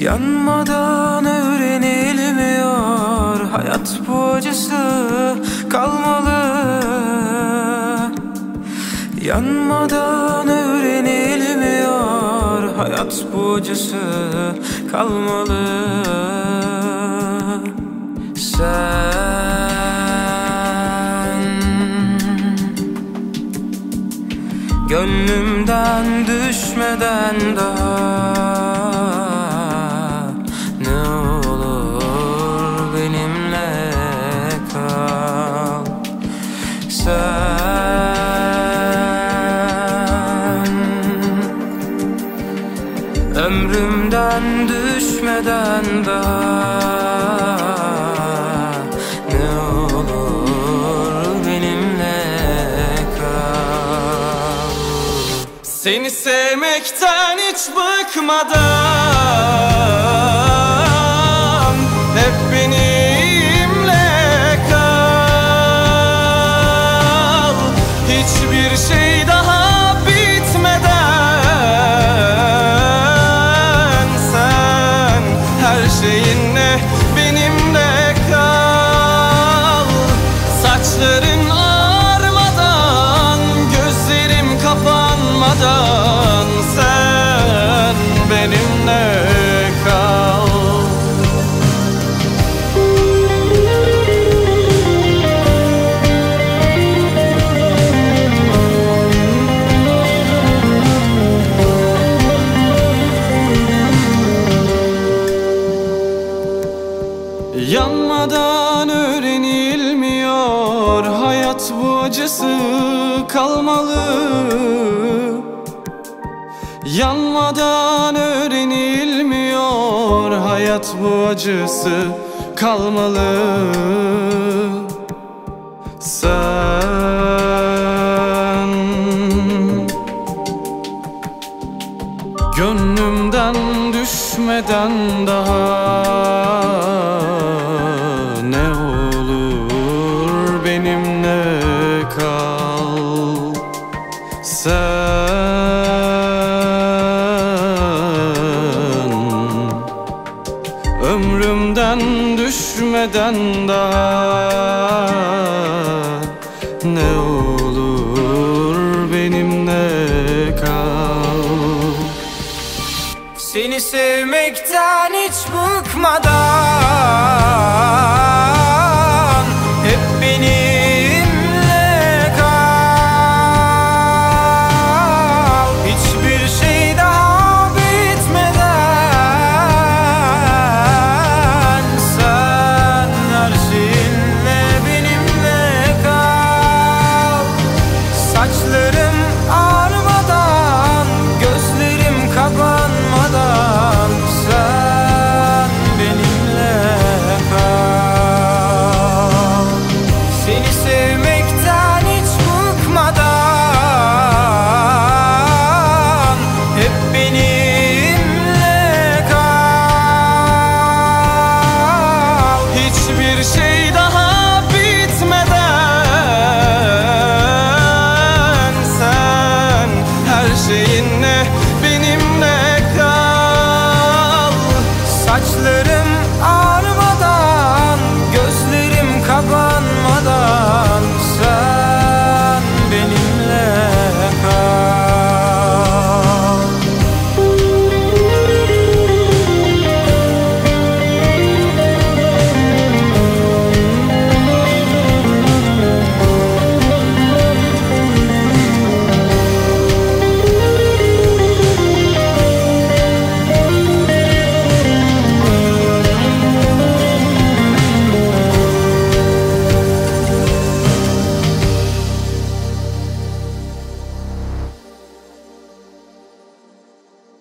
Yanmadan öğrenilmiyor Hayat bu acısı kalmalı. Yanmadan öğrenilmiyor Hayat bu acısı kalmalı. Sen Gönlümden düşmeden daha Ömrümden düşmeden daha Ne olur benimle kal. Seni sevmekten hiç bıkmadan her şeyinle benimle kal. Saçların acısı kalmalı. Yanmadan öğrenilmiyor Hayat bu acısı kalmalı. Sen Gönlümden düşmeden daha Ömrümden düşmeden daha Ne olur benimle kal. Seni sevmekten hiç bıkmadan